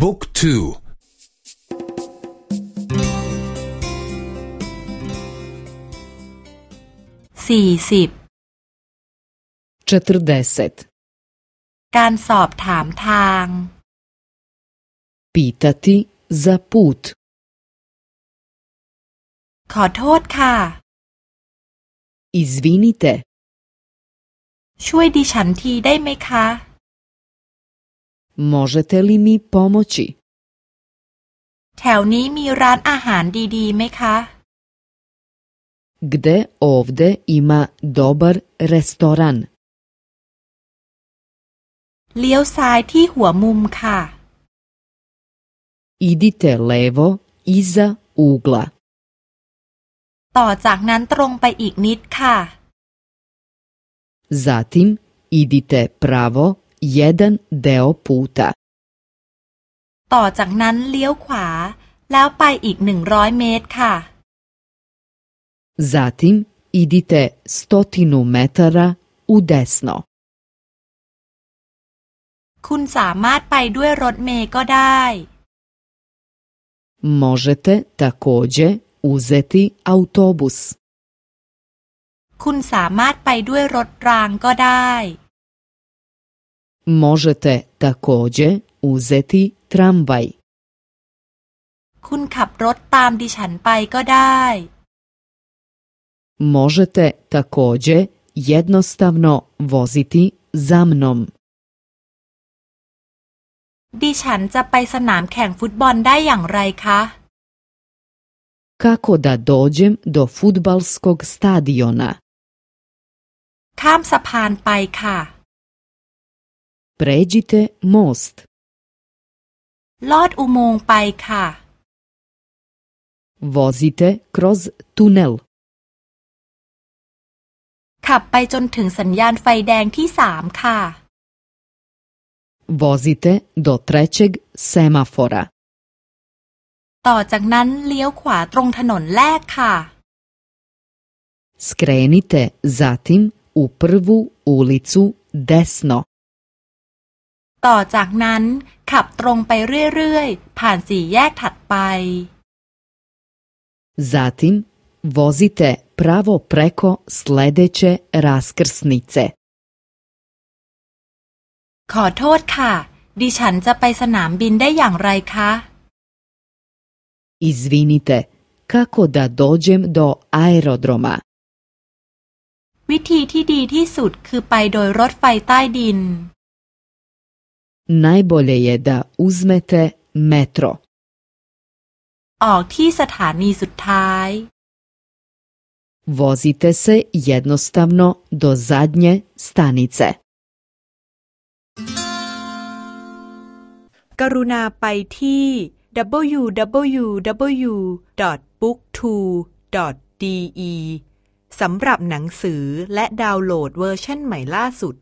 บุ๊กทูสี่สิบการสอบถามทาง pitati za put ขอโทษค่ะ izvinite ช่วยดิฉันทีได้ไหมคะ možete li mi pomoći แถวนี้มีร้านอาหารดีๆไหมคะ gde ovde ima dobar restoran เลี้ยวซ้ายที่หัวมุมค่ะ idite levo iza ugla ต่อจากนั้นตรงไปอีกนิดค่ะ zatim idite pravo jedan deo puta ต่อจากนั้นเลี้ยวขวา แล้วไปอีกหนึ่งร้อยเมตรค่ะ zatim idite stotinu metara u desno คุณสามารถไปด้วยรถเมล์ก็ได้ možete takođe uzeti autobus คุณสามารถไปด้วยรถรางก็ได้ možete takođe uzeti tramvaj คุณขับรถตามดิฉันไปก็ได้ možete takođe jednostavno voziti za mnom ดิฉันจะไปสนามแข่งฟุตบอลได้อย่างไรคะ Kako da dođem do futbalskog stadiona? ข้ามสะพานไปค่ะ Pređite most. ลอดอุโมงค์ไปค่ะ Vozite kroz tunel. ขับไปจนถึงสัญญาณไฟแดงที่สามค่ะ Vozite do trećeg semafora. ต่อจากนั้นเลี้ยวขวาตรงถนนแรกค่ะ Skrenite zatim u prvu ulicu desno. ต่อจากนั้นขับตรงไปเรื่อยๆ ผ่านสี่แยกถัดไป Zatim vozite pravo preko sledeće raskrsnice. ขอโทษค่ะ ดิฉันจะไปสนามบินได้อย่างไรคะ Izvinite, kako da dođem do aerodroma? วิธีที่ดีที่สุดคือไปโดยรถไฟใต้ดิน Najbolje je da uzmete metro. ออกที่สถานีสุดท้าย Vozite se jednostavno do zadnje stanice. กรุณาไปที่ www.booktwo.de สำหรับหนังสือและดาวน์โหลดเวอร์ชันใหม่ล่าสุด